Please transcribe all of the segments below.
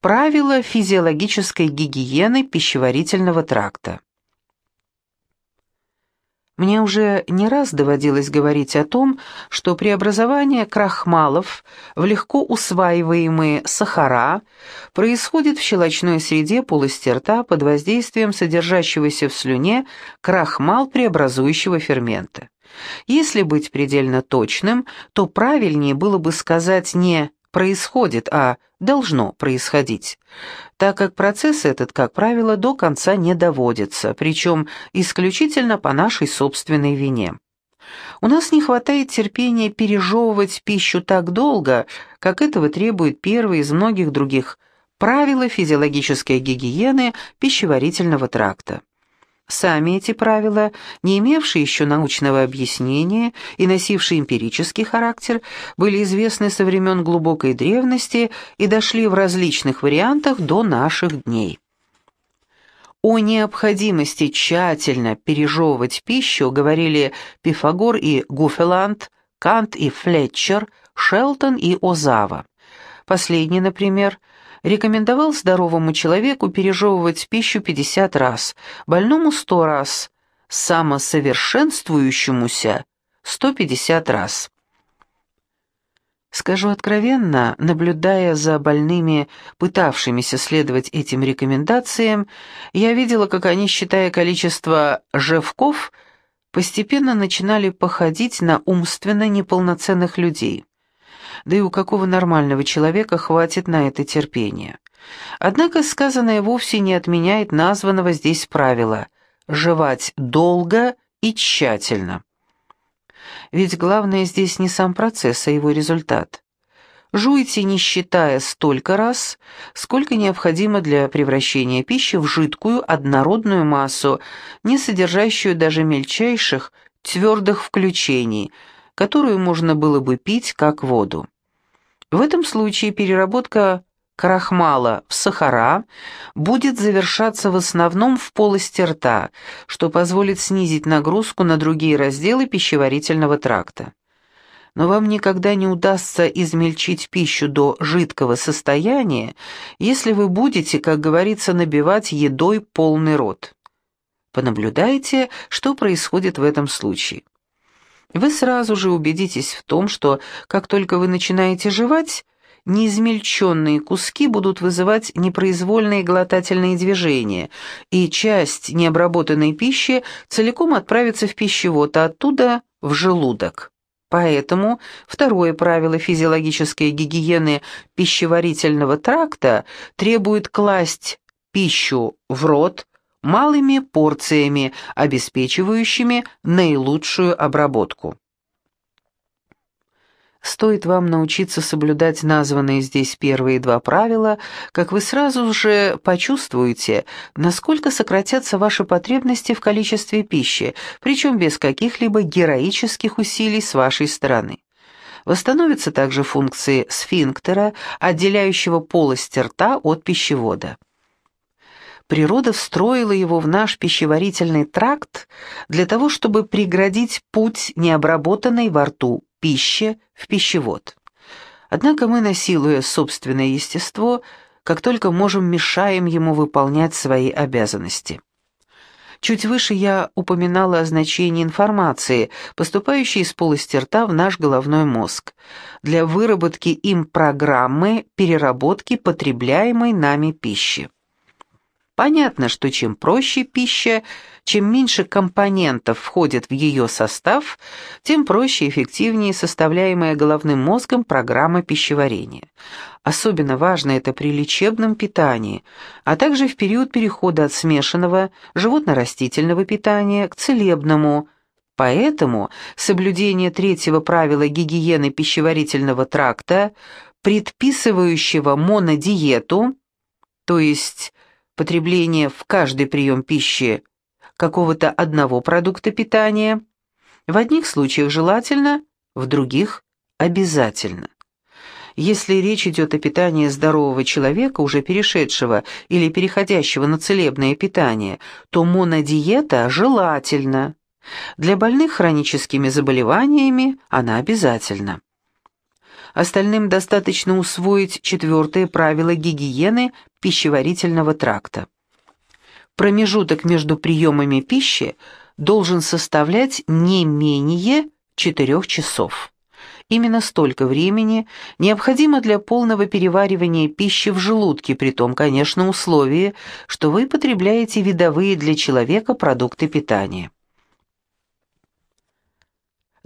Правила физиологической гигиены пищеварительного тракта. Мне уже не раз доводилось говорить о том, что преобразование крахмалов в легко усваиваемые сахара происходит в щелочной среде полости рта под воздействием содержащегося в слюне крахмал преобразующего фермента. Если быть предельно точным, то правильнее было бы сказать не происходит, а должно происходить, так как процесс этот, как правило, до конца не доводится, причем исключительно по нашей собственной вине. У нас не хватает терпения пережевывать пищу так долго, как этого требует первый из многих других правила физиологической гигиены пищеварительного тракта. Сами эти правила, не имевшие еще научного объяснения и носившие эмпирический характер, были известны со времен глубокой древности и дошли в различных вариантах до наших дней. О необходимости тщательно пережевывать пищу говорили Пифагор и Гуфеланд, Кант и Флетчер, Шелтон и Озава. Последний, например, рекомендовал здоровому человеку пережевывать пищу 50 раз, больному 100 раз, самосовершенствующемуся 150 раз. Скажу откровенно, наблюдая за больными, пытавшимися следовать этим рекомендациям, я видела, как они, считая количество «жевков», постепенно начинали походить на умственно неполноценных людей да и у какого нормального человека хватит на это терпения. Однако сказанное вовсе не отменяет названного здесь правила «жевать долго и тщательно». Ведь главное здесь не сам процесс, а его результат. Жуйте, не считая столько раз, сколько необходимо для превращения пищи в жидкую однородную массу, не содержащую даже мельчайших твердых включений – которую можно было бы пить как воду. В этом случае переработка крахмала в сахара будет завершаться в основном в полости рта, что позволит снизить нагрузку на другие разделы пищеварительного тракта. Но вам никогда не удастся измельчить пищу до жидкого состояния, если вы будете, как говорится, набивать едой полный рот. Понаблюдайте, что происходит в этом случае вы сразу же убедитесь в том, что как только вы начинаете жевать, неизмельченные куски будут вызывать непроизвольные глотательные движения, и часть необработанной пищи целиком отправится в пищевод, а оттуда в желудок. Поэтому второе правило физиологической гигиены пищеварительного тракта требует класть пищу в рот малыми порциями, обеспечивающими наилучшую обработку. Стоит вам научиться соблюдать названные здесь первые два правила, как вы сразу же почувствуете, насколько сократятся ваши потребности в количестве пищи, причем без каких-либо героических усилий с вашей стороны. Восстановятся также функции сфинктера, отделяющего полость рта от пищевода. Природа встроила его в наш пищеварительный тракт для того, чтобы преградить путь необработанной во рту пищи в пищевод. Однако мы, насилуя собственное естество, как только можем, мешаем ему выполнять свои обязанности. Чуть выше я упоминала о значении информации, поступающей из полости рта в наш головной мозг, для выработки им программы переработки потребляемой нами пищи. Понятно, что чем проще пища, чем меньше компонентов входит в ее состав, тем проще и эффективнее составляемая головным мозгом программа пищеварения. Особенно важно это при лечебном питании, а также в период перехода от смешанного животно-растительного питания к целебному. Поэтому соблюдение третьего правила гигиены пищеварительного тракта, предписывающего монодиету, то есть потребление в каждый прием пищи какого-то одного продукта питания, в одних случаях желательно, в других – обязательно. Если речь идет о питании здорового человека, уже перешедшего или переходящего на целебное питание, то монодиета желательна. Для больных хроническими заболеваниями она обязательна. Остальным достаточно усвоить четвертое правило гигиены пищеварительного тракта. Промежуток между приемами пищи должен составлять не менее 4 часов. Именно столько времени необходимо для полного переваривания пищи в желудке, при том, конечно, условии, что вы потребляете видовые для человека продукты питания.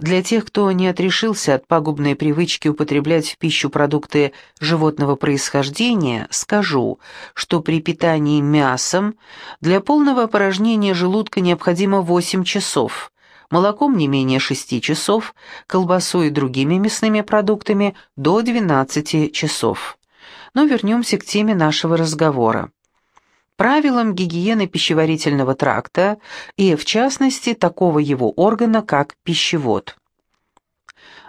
Для тех, кто не отрешился от пагубной привычки употреблять в пищу продукты животного происхождения, скажу, что при питании мясом для полного опорожнения желудка необходимо 8 часов, молоком не менее 6 часов, колбасой и другими мясными продуктами до 12 часов. Но вернемся к теме нашего разговора. Правилам гигиены пищеварительного тракта и, в частности, такого его органа, как пищевод.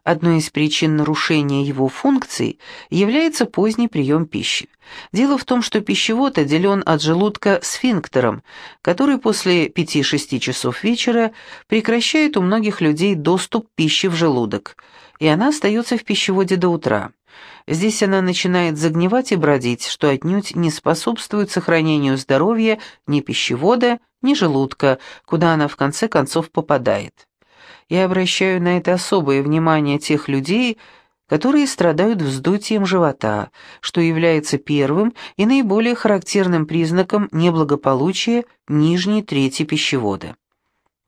Одной из причин нарушения его функций является поздний прием пищи. Дело в том, что пищевод отделен от желудка сфинктером, который после 5-6 часов вечера прекращает у многих людей доступ пищи в желудок, и она остается в пищеводе до утра. Здесь она начинает загнивать и бродить, что отнюдь не способствует сохранению здоровья ни пищевода, ни желудка, куда она в конце концов попадает. Я обращаю на это особое внимание тех людей, которые страдают вздутием живота, что является первым и наиболее характерным признаком неблагополучия нижней трети пищевода.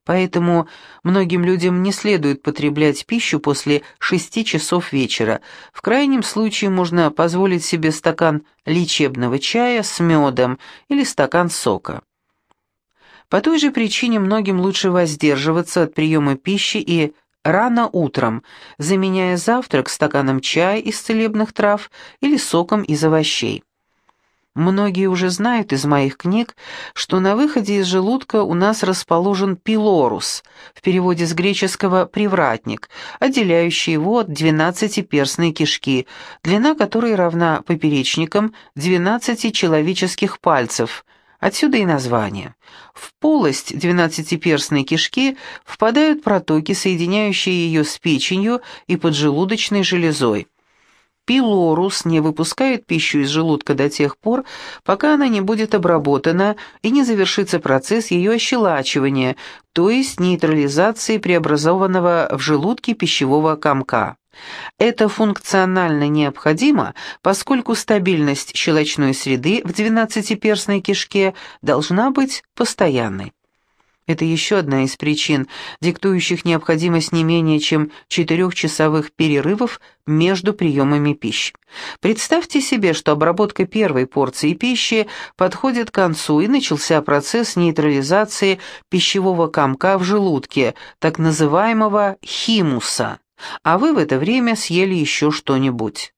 Поэтому многим людям не следует потреблять пищу после шести часов вечера. В крайнем случае можно позволить себе стакан лечебного чая с медом или стакан сока. По той же причине многим лучше воздерживаться от приема пищи и рано утром, заменяя завтрак стаканом чая из целебных трав или соком из овощей. Многие уже знают из моих книг, что на выходе из желудка у нас расположен пилорус, в переводе с греческого «привратник», отделяющий его от двенадцатиперстной кишки, длина которой равна поперечникам двенадцати человеческих пальцев, отсюда и название. В полость двенадцатиперстной кишки впадают протоки, соединяющие ее с печенью и поджелудочной железой. Пилорус не выпускает пищу из желудка до тех пор, пока она не будет обработана и не завершится процесс ее ощелачивания, то есть нейтрализации преобразованного в желудке пищевого комка. Это функционально необходимо, поскольку стабильность щелочной среды в двенадцатиперстной кишке должна быть постоянной. Это еще одна из причин, диктующих необходимость не менее чем четырехчасовых перерывов между приемами пищи. Представьте себе, что обработка первой порции пищи подходит к концу и начался процесс нейтрализации пищевого комка в желудке, так называемого химуса, а вы в это время съели еще что-нибудь.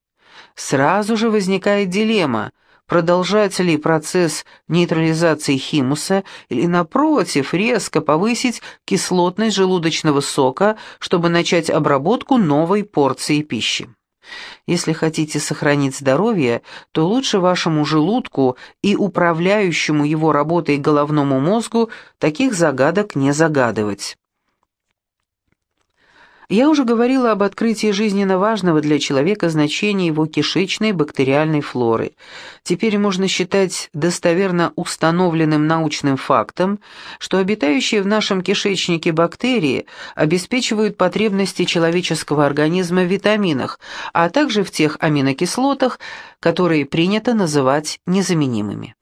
Сразу же возникает дилемма – продолжать ли процесс нейтрализации химуса или, напротив, резко повысить кислотность желудочного сока, чтобы начать обработку новой порции пищи. Если хотите сохранить здоровье, то лучше вашему желудку и управляющему его работой головному мозгу таких загадок не загадывать. Я уже говорила об открытии жизненно важного для человека значения его кишечной бактериальной флоры. Теперь можно считать достоверно установленным научным фактом, что обитающие в нашем кишечнике бактерии обеспечивают потребности человеческого организма в витаминах, а также в тех аминокислотах, которые принято называть незаменимыми.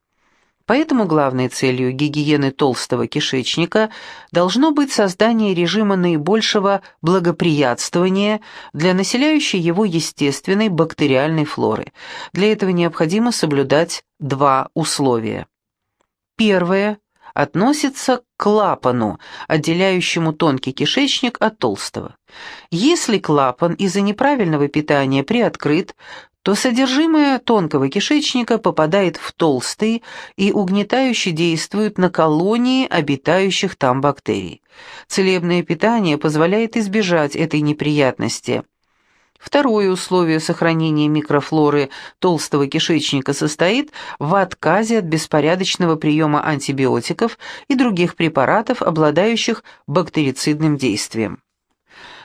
Поэтому главной целью гигиены толстого кишечника должно быть создание режима наибольшего благоприятствования для населяющей его естественной бактериальной флоры. Для этого необходимо соблюдать два условия. Первое относится к клапану, отделяющему тонкий кишечник от толстого. Если клапан из-за неправильного питания приоткрыт, то содержимое тонкого кишечника попадает в толстый и угнетающе действует на колонии обитающих там бактерий. Целебное питание позволяет избежать этой неприятности. Второе условие сохранения микрофлоры толстого кишечника состоит в отказе от беспорядочного приема антибиотиков и других препаратов, обладающих бактерицидным действием.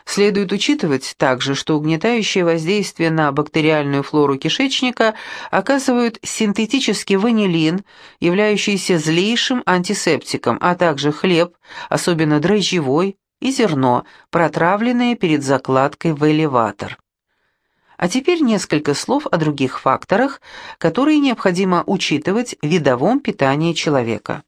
Следует учитывать также, что угнетающее воздействие на бактериальную флору кишечника оказывают синтетический ванилин, являющийся злейшим антисептиком, а также хлеб, особенно дрожжевой, и зерно, протравленное перед закладкой в элеватор. А теперь несколько слов о других факторах, которые необходимо учитывать в видовом питании человека.